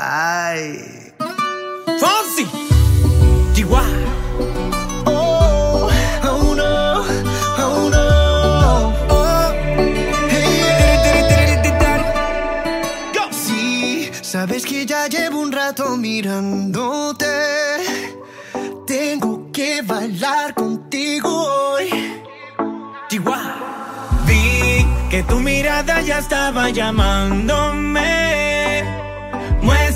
Ay. Fonsi. Chihuahua. Oh, oh no, oh no. Oh, hey. Sí, sabes que ya llevo un rato mirándote. Tengo que bailar contigo hoy. Chihuahua. Vi que tu mirada ya estaba llamándome.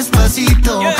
despacito. Firma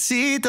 Fonsi.